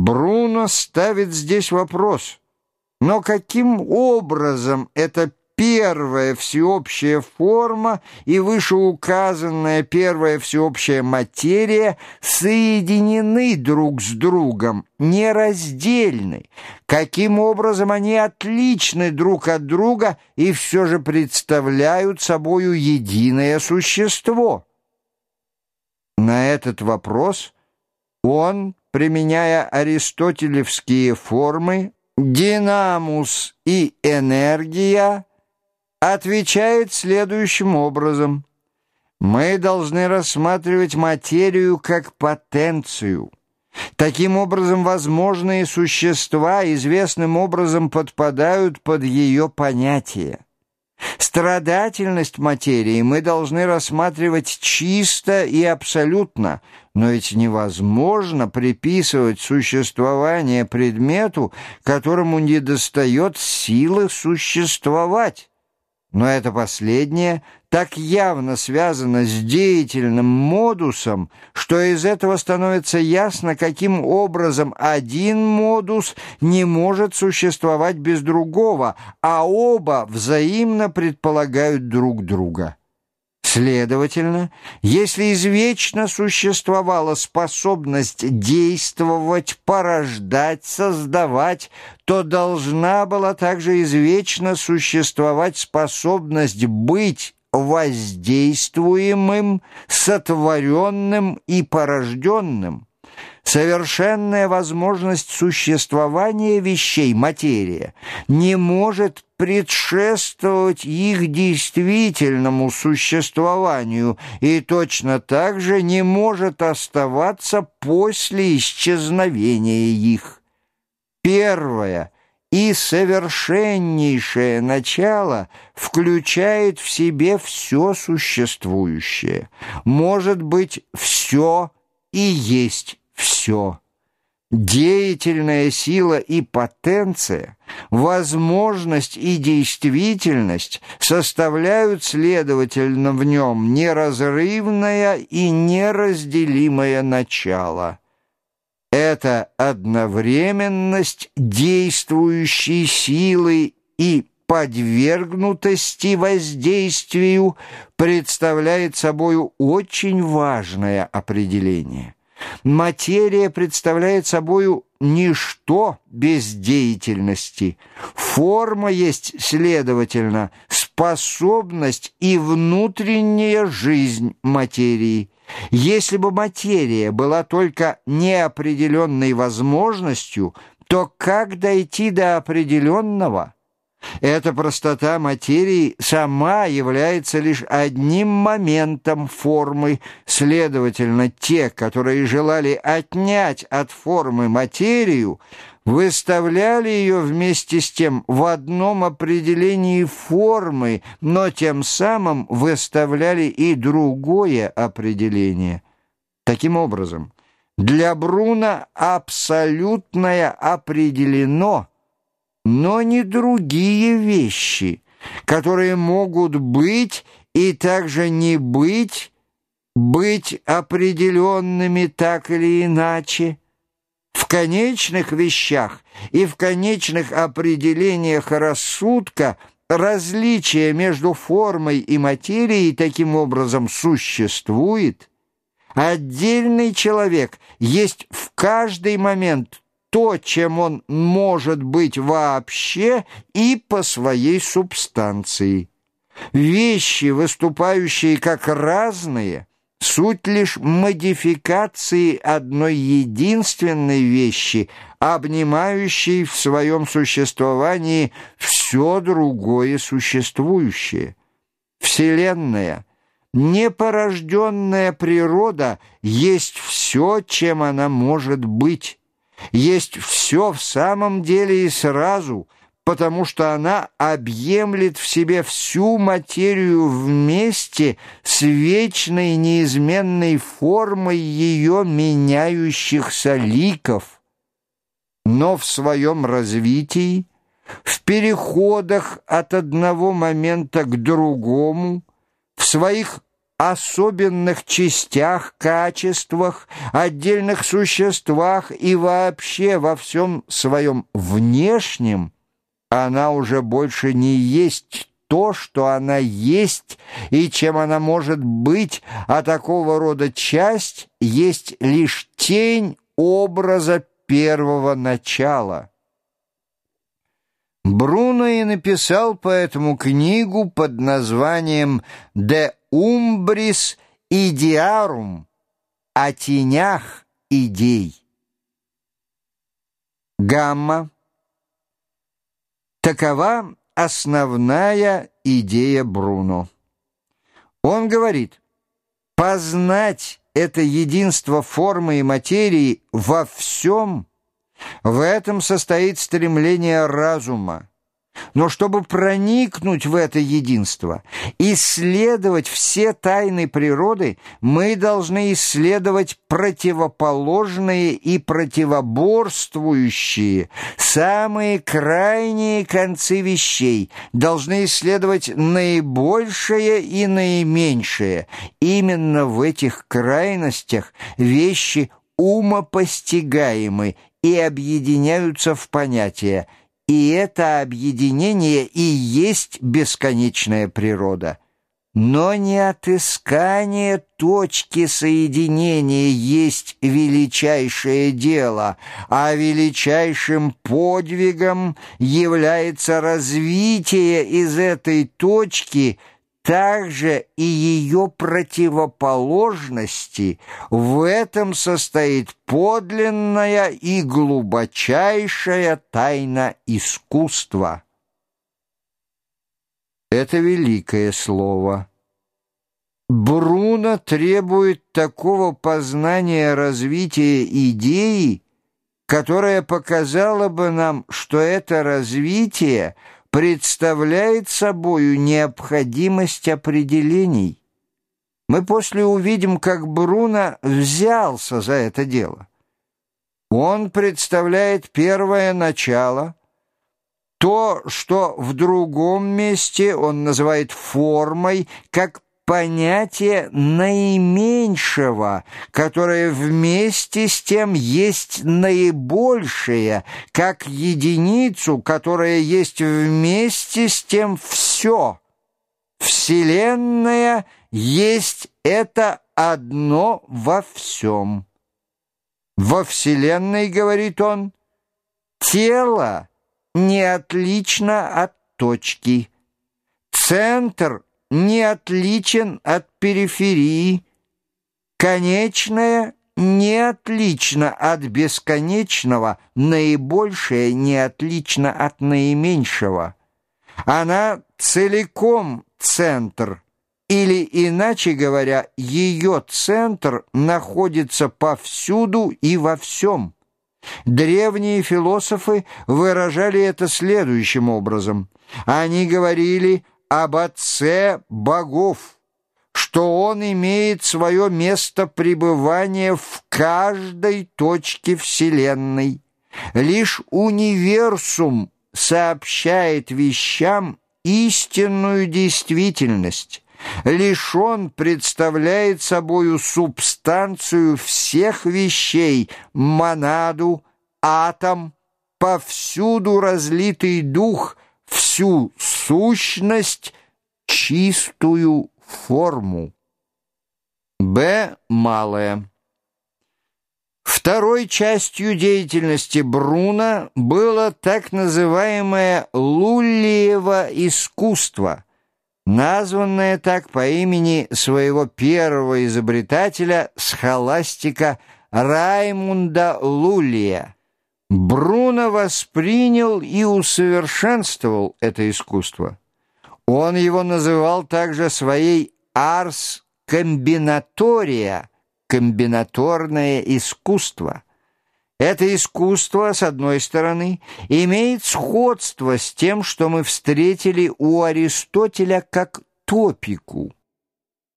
Бруно ставит здесь вопрос, но каким образом эта первая всеобщая форма и вышеуказанная первая всеобщая материя соединены друг с другом, нераздельны, каким образом они отличны друг от друга и все же представляют собою единое существо. На этот вопрос он применяя аристотелевские формы, «динамус» и «энергия», отвечает следующим образом. Мы должны рассматривать материю как потенцию. Таким образом, возможные существа известным образом подпадают под ее понятие. Страдательность материи мы должны рассматривать чисто и абсолютно, но ведь невозможно приписывать существование предмету, которому недостает силы существовать. Но это последнее так явно связано с деятельным модусом, что из этого становится ясно, каким образом один модус не может существовать без другого, а оба взаимно предполагают друг друга. Следовательно, если извечно существовала способность действовать, порождать, создавать, то должна была также извечно существовать способность быть воздействуемым, сотворенным и порожденным. Совершенная возможность существования вещей, материя, не может предшествовать их действительному существованию и точно так же не может оставаться после исчезновения их. Первое и совершеннейшее начало включает в себе все существующее, может быть все и есть все. Деятельная сила и потенция, возможность и действительность составляют, следовательно, в нем неразрывное и неразделимое начало. Это одновременность действующей силы и подвергнутости воздействию представляет собою очень важное определение. Материя представляет собою ничто без деятельности. Форма есть, следовательно, способность и внутренняя жизнь материи. Если бы материя была только неопределенной возможностью, то как дойти до определенного – эта простота материи сама является лишь одним моментом формы, следовательно, те, которые желали отнять от формы материю, выставляли ее вместе с тем в одном определении формы, но тем самым выставляли и другое определение. Таким образом, для Бруна абсолютное определено – но не другие вещи, которые могут быть и также не быть, быть определенными так или иначе. В конечных вещах и в конечных определениях рассудка различие между формой и материей таким образом существует. Отдельный человек есть в каждый момент то, чем он может быть вообще и по своей субстанции. Вещи, выступающие как разные, суть лишь модификации одной единственной вещи, обнимающей в своем существовании все другое существующее. Вселенная — Непорожденная природа есть все, чем она может быть есть все в самом деле и сразу, потому что она объемлет в себе всю материю вместе с вечной неизменной формой ее меняющихся ликов. Но в своем развитии, в переходах от одного момента к другому, в своих особенных частях, качествах, отдельных существах и вообще во всем своем внешнем, она уже больше не есть то, что она есть и чем она может быть, а такого рода часть есть лишь тень образа первого начала. Бруно и написал поэтому книгу под названием «De umbris idearum» о тенях идей. Гамма. Такова основная идея Бруно. Он говорит, познать это единство формы и материи во всем, в этом состоит стремление разума. Но чтобы проникнуть в это единство, исследовать все тайны природы, мы должны исследовать противоположные и противоборствующие, самые крайние концы вещей, должны исследовать наибольшее и наименьшее. Именно в этих крайностях вещи умопостигаемы и объединяются в понятия – и это объединение и есть бесконечная природа. Но не отыскание точки соединения есть величайшее дело, а величайшим подвигом является развитие из этой точки – также и ее противоположности, в этом состоит подлинная и глубочайшая тайна искусства. Это великое слово. Бруно требует такого познания развития идеи, которое показало бы нам, что это развитие – представляет собою необходимость определений. Мы после увидим, как Бруно взялся за это дело. Он представляет первое начало, то, что в другом месте он называет формой, как понятие наименьшего, которое вместе с тем есть наибольшее, как единицу, которая есть вместе с тем все. Вселенная есть это одно во всем. Во Вселенной, говорит он, тело не отлично от точки. Центр не отличен от периферии, конечное не отлично от бесконечного, наибольшее не отлично от наименьшего. Она целиком центр, или, иначе говоря, ее центр находится повсюду и во всем. Древние философы выражали это следующим образом. Они говорили об Отце богов, что Он имеет свое место пребывания в каждой точке Вселенной. Лишь универсум сообщает вещам истинную действительность. Лишь он представляет собою субстанцию всех вещей, монаду, атом, повсюду разлитый дух — всю сущность, чистую форму. Б. Малое. Второй частью деятельности Бруна было так называемое Луллиево искусство, названное так по имени своего первого изобретателя, схоластика Раймунда Луллия. Бруно воспринял и усовершенствовал это искусство. Он его называл также своей «арс комбинатория» — комбинаторное искусство. Это искусство, с одной стороны, имеет сходство с тем, что мы встретили у Аристотеля как топику —